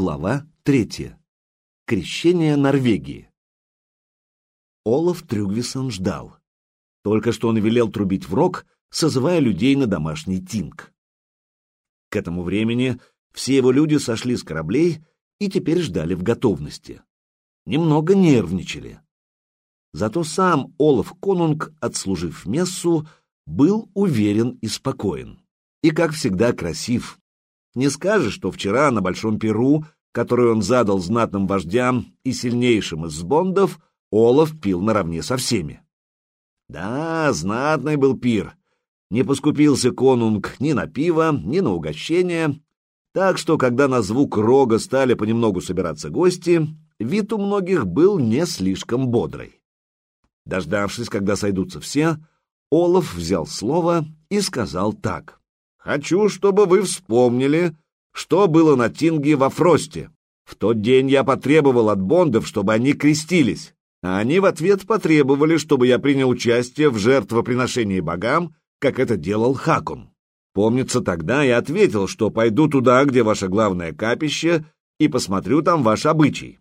Глава третья. Крещение Норвегии. Олаф Трюгвисон ждал. Только что он велел трубить в рог, созывая людей на домашний тинг. К этому времени все его люди сошли с кораблей и теперь ждали в готовности. Немного нервничали. Зато сам Олаф Конунг, отслужив мессу, был уверен и спокоен. И, как всегда, красив. Не скажешь, что вчера на Большом Перу, который он задал знатным вождям и сильнейшим из бондов, Олаф пил наравне со всеми. Да, знатный был пир. Не поскупился конунг ни на пиво, ни на угощение, так что, когда на звук рога стали понемногу собираться гости, вид у многих был не слишком бодрый. Дождавшись, когда сойдутся все, Олаф взял слово и сказал так. «Хочу, чтобы вы вспомнили, что было на Тинге во Фросте. В тот день я потребовал от бондов, чтобы они крестились, а они в ответ потребовали, чтобы я принял участие в жертвоприношении богам, как это делал Хакон. Помнится, тогда я ответил, что пойду туда, где ваше главное капище, и посмотрю там ваш обычай.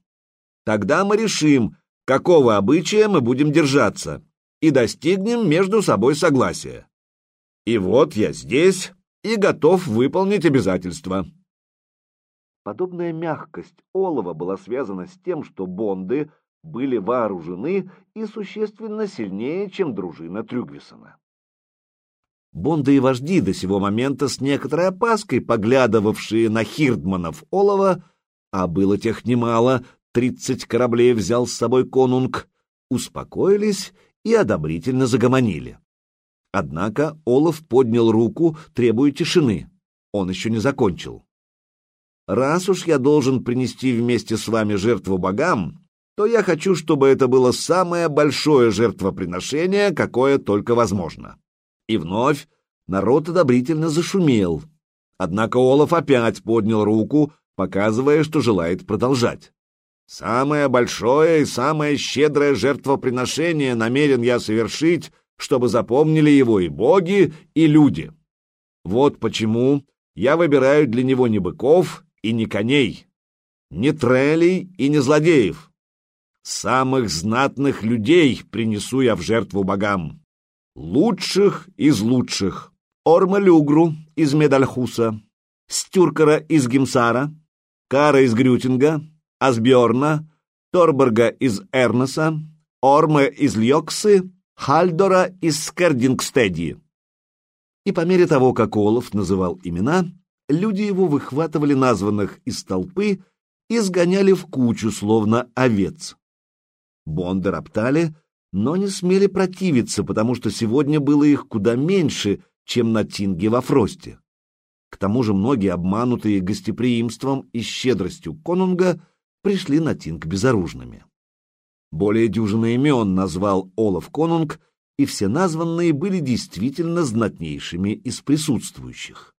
Тогда мы решим, какого обычая мы будем держаться, и достигнем между собой согласия. И вот я здесь и готов выполнить обязательства. Подобная мягкость олова была связана с тем, что бонды были вооружены и существенно сильнее, чем дружина Трюгвисона. Бонды и вожди до сего момента с некоторой опаской, поглядывавшие на хирдманов олова, а было тех немало, тридцать кораблей взял с собой конунг, успокоились и одобрительно загомонили. Однако Олаф поднял руку, требуя тишины. Он еще не закончил. «Раз уж я должен принести вместе с вами жертву богам, то я хочу, чтобы это было самое большое жертвоприношение, какое только возможно». И вновь народ одобрительно зашумел. Однако Олаф опять поднял руку, показывая, что желает продолжать. Самое большое и самое щедрое жертвоприношение намерен я совершить, чтобы запомнили его и боги, и люди. Вот почему я выбираю для него не быков и не коней, не трелей и не злодеев. Самых знатных людей принесу я в жертву богам. Лучших из лучших. Орма Люгру из Медальхуса, Стюркера из Гимсара, Кара из Грютинга, Асбjörна, Торберга из Эрнеса, Орме из Льоксы, Хальдора из Скердингстеди. И по мере того, как Олаф называл имена, люди его выхватывали названных из толпы и сгоняли в кучу, словно овец. Бонды роптали, но не смели противиться, потому что сегодня было их куда меньше, чем на Тинге во Фросте. К тому же многие, обманутые гостеприимством и щедростью конунга, пришли на Тинг безоружными. Более дюжины имен назвал Олаф Конунг, и все названные были действительно знатнейшими из присутствующих.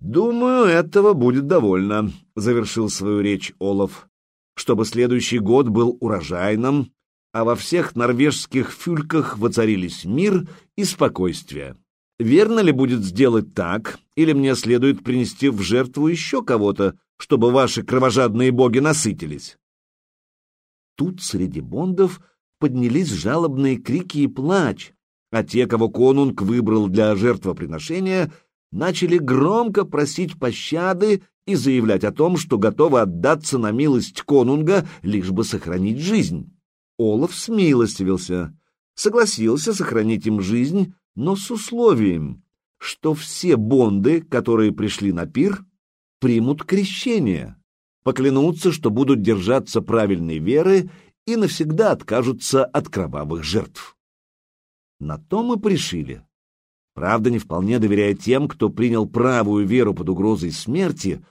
«Думаю, этого будет довольно», — завершил свою речь Олаф, «чтобы следующий год был урожайным, а во всех норвежских фюльках воцарились мир и спокойствие. Верно ли будет сделать так, или мне следует принести в жертву еще кого-то, чтобы ваши кровожадные боги насытились. Тут среди бондов поднялись жалобные крики и плач, а те, кого конунг выбрал для жертвоприношения, начали громко просить пощады и заявлять о том, что готовы отдаться на милость конунга, лишь бы сохранить жизнь. Олаф смилостивился, согласился сохранить им жизнь, но с условием, что все бонды, которые пришли на пир, примут крещение, поклянутся, что будут держаться правильной веры и навсегда откажутся от кровавых жертв. На то мы пришили. Правда, не вполне доверяя тем, кто принял правую веру под угрозой смерти,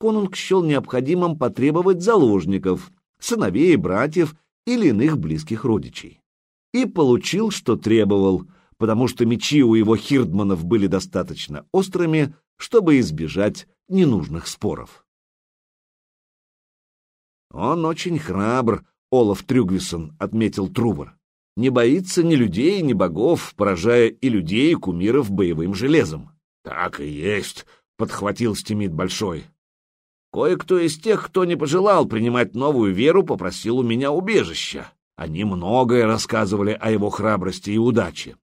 конунг счел необходимым потребовать заложников, сыновей, братьев или иных близких родичей. И получил, что требовал, потому что мечи у его хирдманов были достаточно острыми, чтобы избежать ненужных споров. «Он очень храбр», — Олаф Трюгвисон отметил Трувор. «Не боится ни людей, ни богов, поражая и людей, и кумиров боевым железом». «Так и есть», — подхватил Стимит Большой. Кое-кто из тех, кто не пожелал принимать новую веру, попросил у меня убежища. Они многое рассказывали о его храбрости и удаче.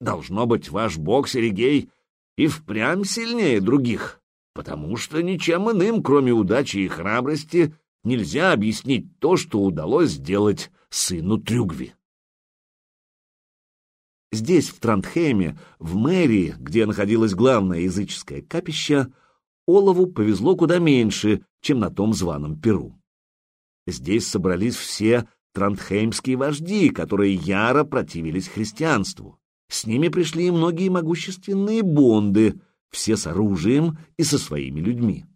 Должно быть, ваш бог Серегей и впрямь сильнее других, потому что ничем иным, кроме удачи и храбрости, нельзя объяснить то, что удалось сделать сыну Трюгви. Здесь, в Трандхейме, в мэрии, где находилось главное языческое капище, Олову повезло куда меньше, чем на том званом Перу. Здесь собрались все трандхеймские вожди, которые яро противились христианству. С ними пришли и многие могущественные бонды, все с оружием и со своими людьми.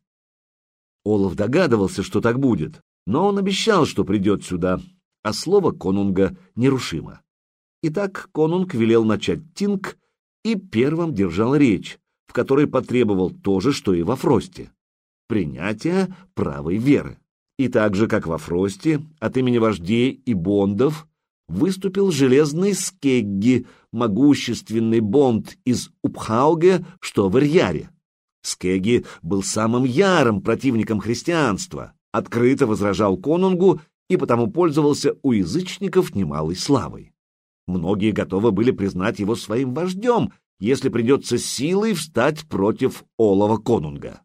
Олаф догадывался, что так будет, но он обещал, что придет сюда, а слово конунга нерушимо. Итак, конунг велел начать тинг и первым держал речь, в которой потребовал то же, что и во Фросте — принятие правой веры. И так же, как во Фросте, от имени вождей и бондов выступил железный Скегги, могущественный бонд из Упхауге, что в Ирьяре. Скегги был самым ярым противником христианства, открыто возражал конунгу и потому пользовался у язычников немалой славой. Многие готовы были признать его своим вождем, если придется силой встать против Олова Конунга.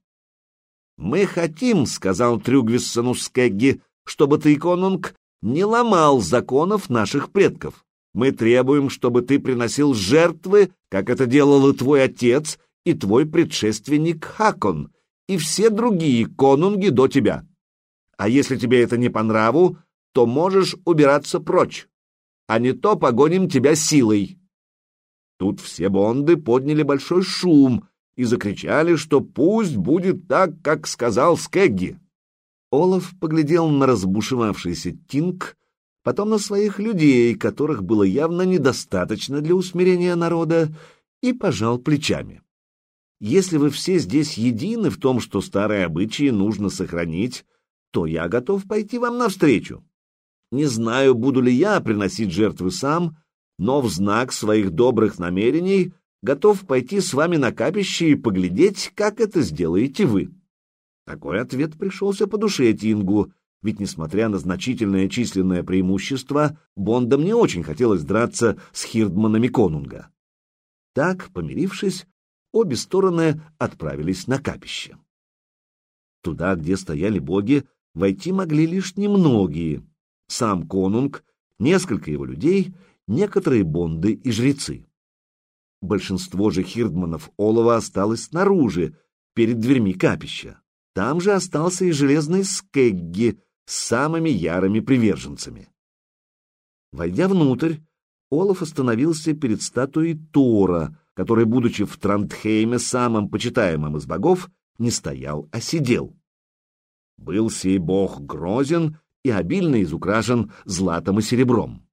«Мы хотим, — сказал Трюгвиссону Скегги, — чтобы ты, Конунг, не ломал законов наших предков. Мы требуем, чтобы ты приносил жертвы, как это делал и твой отец, и твой предшественник Хакон, и все другие конунги до тебя. А если тебе это не по нраву, то можешь убираться прочь а не то погоним тебя силой. Тут все бонды подняли большой шум и закричали, что пусть будет так, как сказал Скегги. Олаф поглядел на разбушевавшийся Тинг, потом на своих людей, которых было явно недостаточно для усмирения народа, и пожал плечами. Если вы все здесь едины в том, что старые обычаи нужно сохранить, то я готов пойти вам навстречу. Не знаю, буду ли я приносить жертвы сам, но в знак своих добрых намерений готов пойти с вами на капище и поглядеть, как это сделаете вы. Такой ответ пришелся по душе Тингу, ведь, несмотря на значительное численное преимущество, Бондам не очень хотелось драться с хирдманами Конунга. Так, помирившись, обе стороны отправились на капище. Туда, где стояли боги, войти могли лишь немногие, сам конунг, несколько его людей, некоторые бонды и жрецы. Большинство же хирдманов олова осталось снаружи, перед дверьми капища. Там же остался и железный скегги с самыми ярыми приверженцами. Войдя внутрь, Олаф остановился перед статуей Тора, который, будучи в Трандхейме самым почитаемым из богов, не стоял, а сидел. Был сей бог грозен и обильно изукрашен златом и серебром.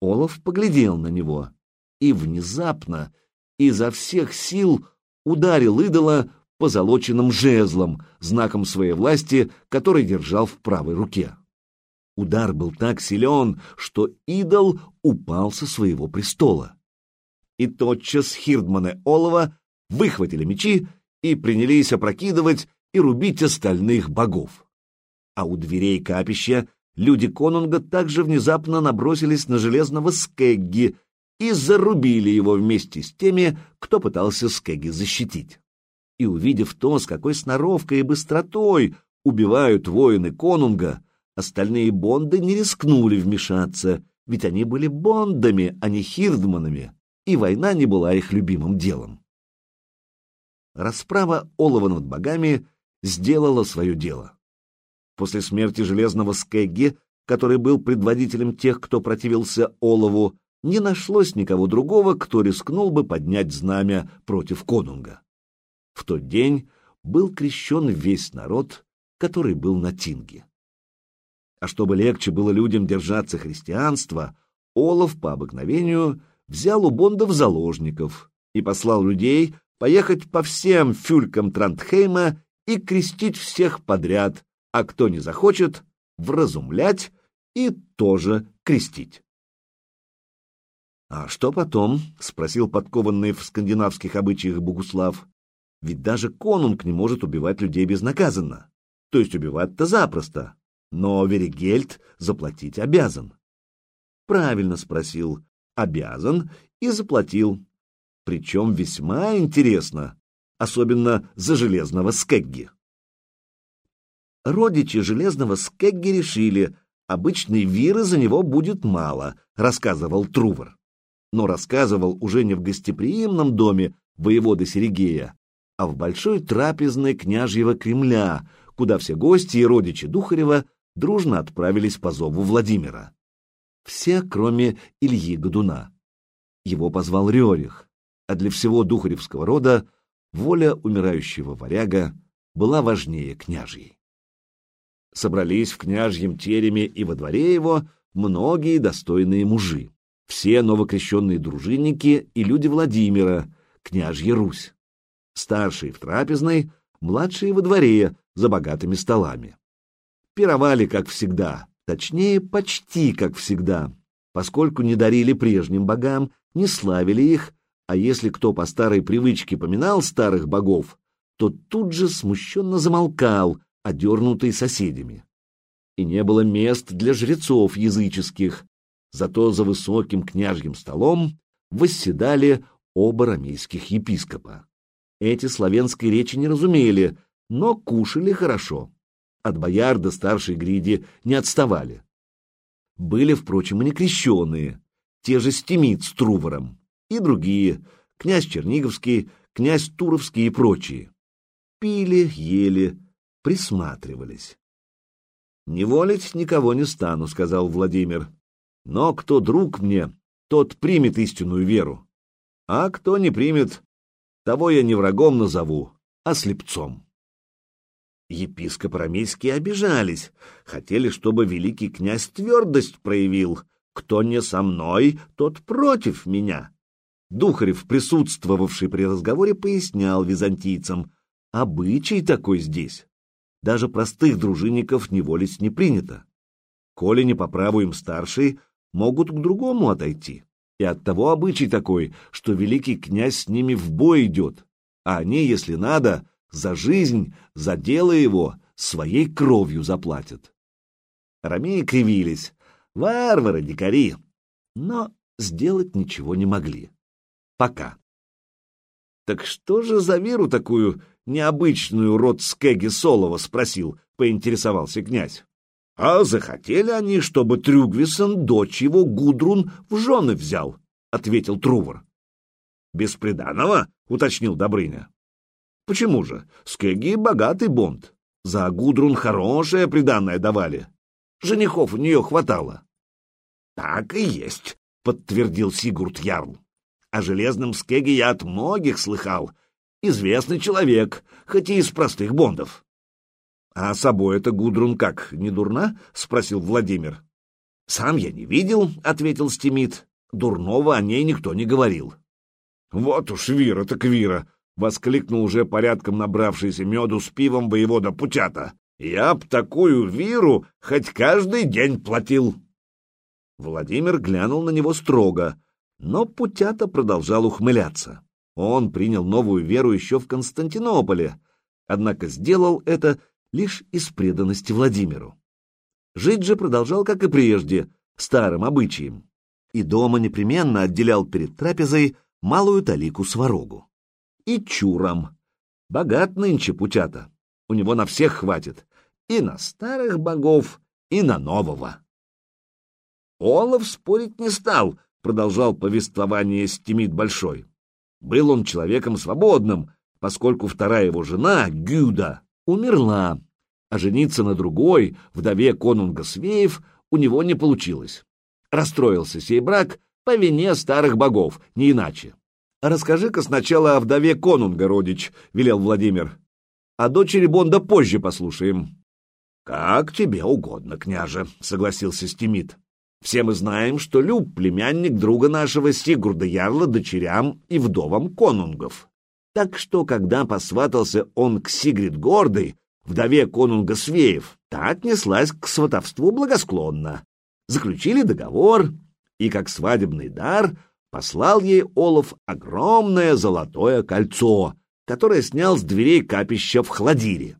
Олаф поглядел на него и внезапно изо всех сил ударил идола позолоченным жезлом, знаком своей власти, который держал в правой руке. Удар был так силен, что идол упал со своего престола. И тотчас Хирдманы Олова выхватили мечи и принялись опрокидывать и рубить остальных богов а у дверей капища люди конунга также внезапно набросились на железного Скегги и зарубили его вместе с теми, кто пытался Скегги защитить. И увидев то, с какой сноровкой и быстротой убивают воины конунга, остальные бонды не рискнули вмешаться, ведь они были бондами, а не хирдманами, и война не была их любимым делом. Расправа Олова над богами сделала свое дело. После смерти Железного Скегги, который был предводителем тех, кто противился Олову, не нашлось никого другого, кто рискнул бы поднять знамя против конунга. В тот день был крещен весь народ, который был на Тинге. А чтобы легче было людям держаться христианства, Олов по обыкновению взял у бондов заложников и послал людей поехать по всем фюлькам Трандхейма и крестить всех подряд, а кто не захочет, вразумлять и тоже крестить. «А что потом?» — спросил подкованный в скандинавских обычаях Богуслав. «Ведь даже конунг не может убивать людей безнаказанно. то есть убивать-то запросто, но Веригельд заплатить обязан. Правильно спросил, обязан и заплатил. Причем весьма интересно, особенно за железного Скегги. Родичи железного Скегги решили, обычной виры за него будет мало, рассказывал Трувор. Но рассказывал уже не в гостеприимном доме воевода Серегея, а в большой трапезной княжьего Кремля, куда все гости и родичи Духарева дружно отправились по зову Владимира. Все, кроме Ильи Годуна. Его позвал Рерих, а для всего духаревского рода воля умирающего варяга была важнее княжьей. Собрались в княжьем тереме и во дворе его многие достойные мужи, все новокрещенные дружинники и люди Владимира, княжья Русь, старшие в трапезной, младшие во дворе за богатыми столами. Пировали, как всегда, точнее, почти как всегда, поскольку не дарили прежним богам, не славили их, а если кто по старой привычке поминал старых богов, то тут же смущенно замолкал, одернутый соседями. И не было мест для жрецов языческих, зато за высоким княжьим столом восседали оба рамейских епископа. Эти славянской речи не разумели, но кушали хорошо. От бояр до старшей гриди не отставали. Были, впрочем, и некрещенные, те же Стимит с Трувором, и другие, князь Черниговский, князь Туровский и прочие. Пили, ели, присматривались. «Не волить никого не стану», — сказал Владимир. «Но кто друг мне, тот примет истинную веру. А кто не примет, того я не врагом назову, а слепцом». Епископ Рамейские обижались, хотели, чтобы великий князь твердость проявил. Кто не со мной, тот против меня. Духарев, присутствовавший при разговоре, пояснял византийцам, обычай такой здесь даже простых дружинников неволить не принято. Коли не по праву им старшие, могут к другому отойти. И оттого обычай такой, что великий князь с ними в бой идет, а они, если надо, за жизнь, за дело его, своей кровью заплатят. Ромеи кривились. Варвары, дикари. Но сделать ничего не могли. Пока. Так что же за веру такую необычную род Скеги Солова спросил, поинтересовался князь. А захотели они, чтобы Трюгвисон дочь его Гудрун в жены взял, ответил Трувор. Бесприданного? уточнил Добрыня. Почему же? Скеги богатый бонд. За Гудрун хорошее приданное давали. Женихов у нее хватало. Так и есть, подтвердил Сигурд Ярл. О железном скеге я от многих слыхал, известный человек, хоть и из простых бондов. — А собой это Гудрун как, не дурна? — спросил Владимир. — Сам я не видел, — ответил Стимит. Дурного о ней никто не говорил. — Вот уж Вира так Вира! — воскликнул уже порядком набравшийся меду с пивом воевода Путята. — Я б такую Виру хоть каждый день платил. Владимир глянул на него строго, но Путята продолжал ухмыляться. Он принял новую веру еще в Константинополе, однако сделал это лишь из преданности Владимиру. Жить же продолжал, как и прежде, старым обычаем, и дома непременно отделял перед трапезой малую талику сварогу. И чуром. Богат нынче путята, у него на всех хватит, и на старых богов, и на нового. Олаф спорить не стал, продолжал повествование Стимит Большой. Был он человеком свободным, поскольку вторая его жена, Гюда, умерла, а жениться на другой, вдове конунга Свеев, у него не получилось. Расстроился сей брак по вине старых богов, не иначе. «Расскажи-ка сначала о вдове конунга, родич», — велел Владимир. «А дочери Бонда позже послушаем». «Как тебе угодно, княже», — согласился Стимит. Все мы знаем, что Люб — племянник друга нашего Сигурда Ярла дочерям и вдовам конунгов. Так что, когда посватался он к Сигрид Гордой, вдове конунга Свеев, та отнеслась к сватовству благосклонно. Заключили договор, и как свадебный дар послал ей Олаф огромное золотое кольцо, которое снял с дверей капища в Хладире.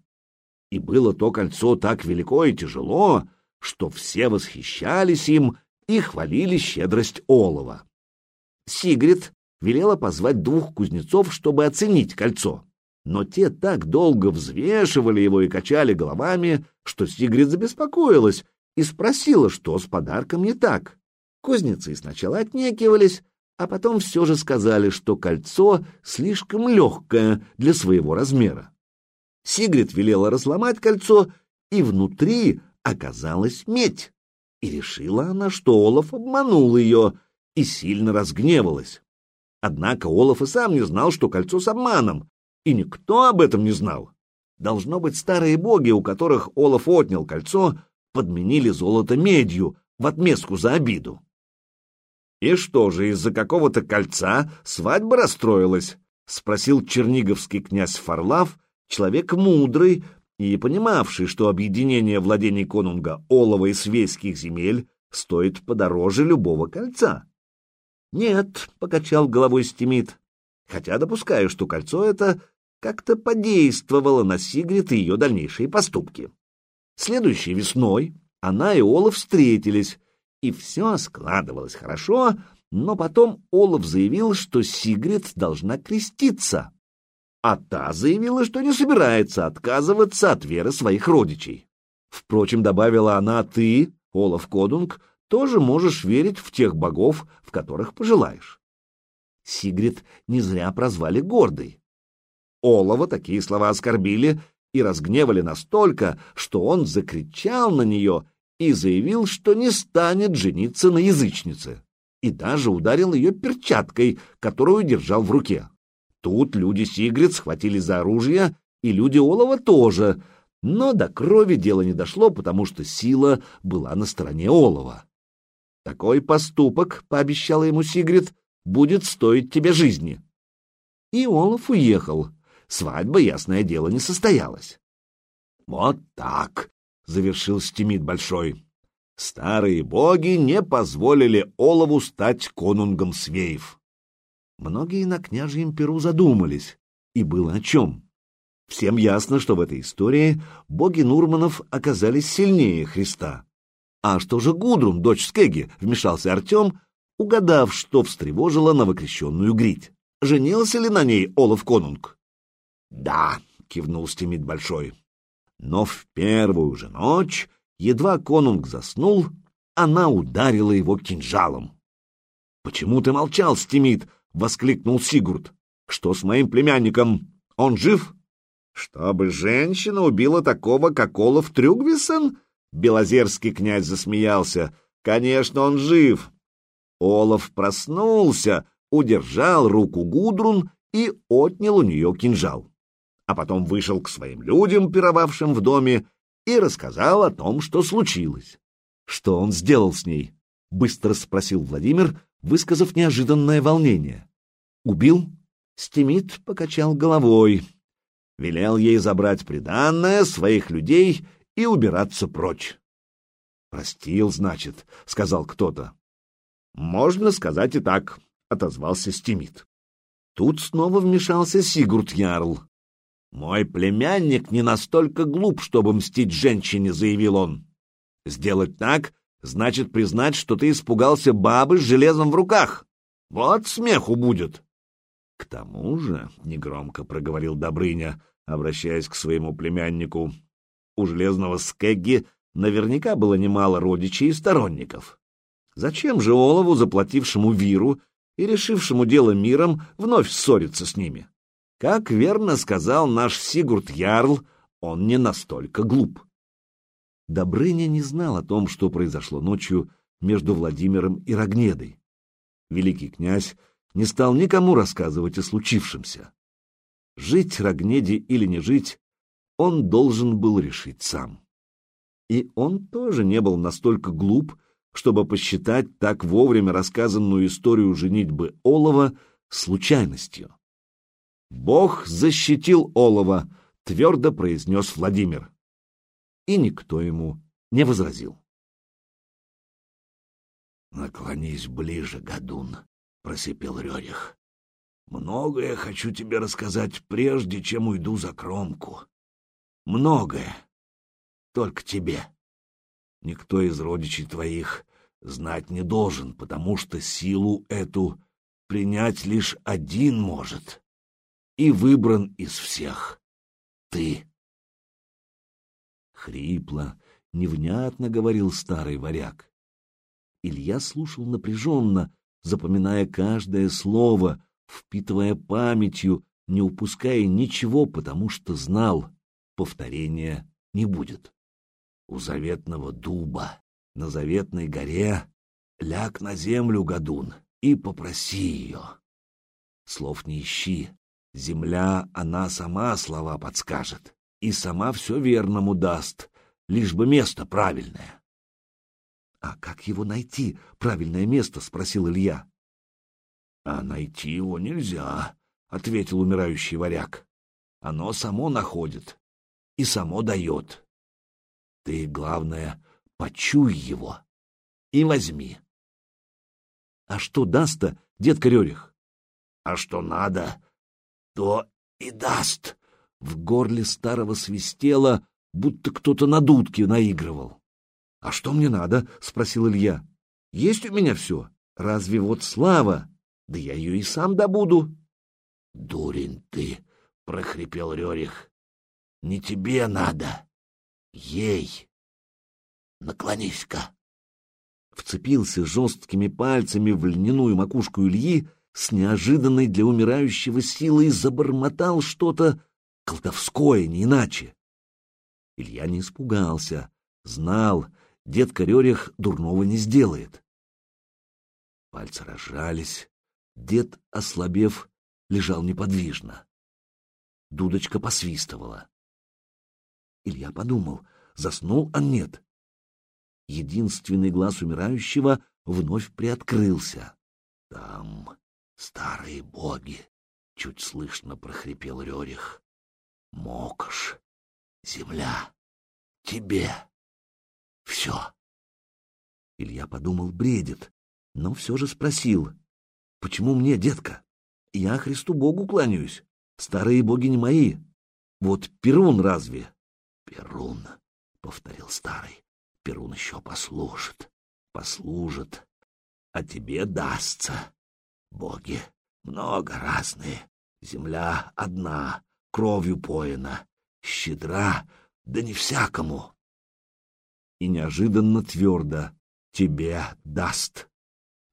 И было то кольцо так велико и тяжело, что все восхищались им и хвалили щедрость олова. Сигрид велела позвать двух кузнецов, чтобы оценить кольцо. Но те так долго взвешивали его и качали головами, что Сигрид забеспокоилась и спросила, что с подарком не так. Кузнецы сначала отнекивались, а потом все же сказали, что кольцо слишком легкое для своего размера. Сигрид велела разломать кольцо, и внутри оказалась медь. И решила она, что Олаф обманул ее, и сильно разгневалась. Однако Олаф и сам не знал, что кольцо с обманом, и никто об этом не знал. Должно быть, старые боги, у которых Олаф отнял кольцо, подменили золото медью в отместку за обиду. «И что же, из-за какого-то кольца свадьба расстроилась?» — спросил черниговский князь Фарлав, человек мудрый и понимавший, что объединение владений конунга Олова и Свейских земель стоит подороже любого кольца. «Нет», — покачал головой Стимит, хотя допускаю, что кольцо это как-то подействовало на Сигрид и ее дальнейшие поступки. Следующей весной она и Олаф встретились, и все складывалось хорошо, но потом Олаф заявил, что Сигрид должна креститься, а та заявила, что не собирается отказываться от веры своих родичей. Впрочем, добавила она, ты, Олаф Кодунг, тоже можешь верить в тех богов, в которых пожелаешь. Сигрид не зря прозвали гордой. Олова такие слова оскорбили и разгневали настолько, что он закричал на нее и заявил, что не станет жениться на язычнице, и даже ударил ее перчаткой, которую держал в руке. Тут люди Сигрид схватили за оружие, и люди Олова тоже, но до крови дело не дошло, потому что сила была на стороне Олова. Такой поступок, — пообещала ему Сигрид, — будет стоить тебе жизни. И Олаф уехал. Свадьба, ясное дело, не состоялась. — Вот так, завершил Стимит Большой. Старые боги не позволили Олову стать конунгом Свеев. Многие на княжьем перу задумались, и было о чем. Всем ясно, что в этой истории боги Нурманов оказались сильнее Христа. А что же Гудрун, дочь Скеги, вмешался Артем, угадав, что встревожило новокрещенную Грить. Женился ли на ней Олаф Конунг? — Да, — кивнул Стимит Большой. Но в первую же ночь, едва конунг заснул, она ударила его кинжалом. — Почему ты молчал, Стимит? — воскликнул Сигурд. — Что с моим племянником? Он жив? — Чтобы женщина убила такого, как Олаф Трюгвисон? Белозерский князь засмеялся. — Конечно, он жив. Олаф проснулся, удержал руку Гудрун и отнял у нее кинжал а потом вышел к своим людям, пировавшим в доме, и рассказал о том, что случилось. Что он сделал с ней? Быстро спросил Владимир, высказав неожиданное волнение. Убил? Стимит покачал головой. Велел ей забрать приданное своих людей и убираться прочь. «Простил, значит», — сказал кто-то. «Можно сказать и так», — отозвался Стимит. Тут снова вмешался Сигурд Ярл. «Мой племянник не настолько глуп, чтобы мстить женщине», — заявил он. «Сделать так значит признать, что ты испугался бабы с железом в руках. Вот смеху будет». «К тому же», — негромко проговорил Добрыня, обращаясь к своему племяннику, «у железного скегги наверняка было немало родичей и сторонников. Зачем же Олову, заплатившему Виру и решившему дело миром, вновь ссориться с ними?» Как верно сказал наш Сигурд Ярл, он не настолько глуп. Добрыня не знал о том, что произошло ночью между Владимиром и Рогнедой. Великий князь не стал никому рассказывать о случившемся. Жить Рогнеде или не жить, он должен был решить сам. И он тоже не был настолько глуп, чтобы посчитать так вовремя рассказанную историю женитьбы Олова случайностью. «Бог защитил Олова», — твердо произнес Владимир. И никто ему не возразил. «Наклонись ближе, Гадун», — просипел Рерих. «Многое хочу тебе рассказать, прежде чем уйду за кромку. Многое. Только тебе. Никто из родичей твоих знать не должен, потому что силу эту принять лишь один может. И выбран из всех. Ты. Хрипло, невнятно говорил старый варяг. Илья слушал напряженно, запоминая каждое слово, впитывая памятью, не упуская ничего, потому что знал, повторения не будет. У заветного дуба на заветной горе ляг на землю, Гадун, и попроси ее. Слов не ищи, земля, она сама слова подскажет и сама все верному даст, лишь бы место правильное. — А как его найти, правильное место? — спросил Илья. — А найти его нельзя, — ответил умирающий варяг. — Оно само находит и само дает. Ты, главное, почуй его и возьми. — А что даст-то, дед Корерих? — А что надо, то и даст. В горле старого свистело, будто кто-то на дудке наигрывал. — А что мне надо? — спросил Илья. — Есть у меня все. Разве вот слава? Да я ее и сам добуду. — Дурень ты! — прохрипел Рерих. — Не тебе надо. Ей. Наклонись-ка. Вцепился жесткими пальцами в льняную макушку Ильи, с неожиданной для умирающего силой забормотал что-то колдовское, не иначе. Илья не испугался, знал, дед Корерих дурного не сделает. Пальцы разжались, дед, ослабев, лежал неподвижно. Дудочка посвистывала. Илья подумал, заснул, а нет. Единственный глаз умирающего вновь приоткрылся. Там старые боги, — чуть слышно прохрипел Рерих. Мокаш, земля, тебе. Все. Илья подумал, бредит, но все же спросил. Почему мне, детка? Я Христу Богу кланяюсь. Старые боги не мои. Вот Перун разве? Перун, — повторил старый. Перун еще послужит, послужит, а тебе дастся. Боги много разные, земля одна, кровью поена, щедра, да не всякому. И неожиданно твердо тебе даст.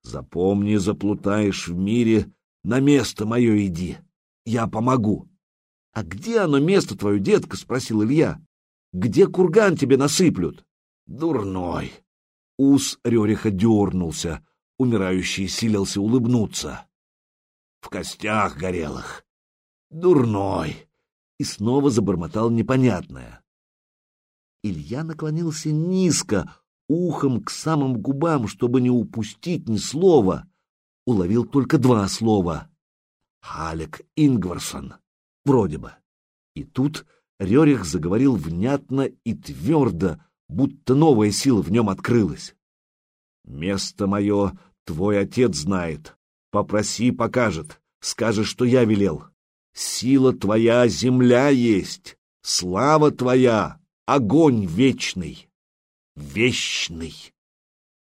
Запомни, заплутаешь в мире, на место мое иди, я помогу. — А где оно место твое, детка? — спросил Илья. — Где курган тебе насыплют? — Дурной. Ус Рериха дернулся, умирающий силился улыбнуться. — В костях горелых. Дурной и снова забормотал непонятное. Илья наклонился низко, ухом к самым губам, чтобы не упустить ни слова. Уловил только два слова. «Халек Ингварсон». Вроде бы. И тут Рерих заговорил внятно и твердо, будто новая сила в нем открылась. «Место мое твой отец знает. Попроси, покажет. Скажет, что я велел. Сила твоя — земля есть, слава твоя — огонь вечный. Вечный.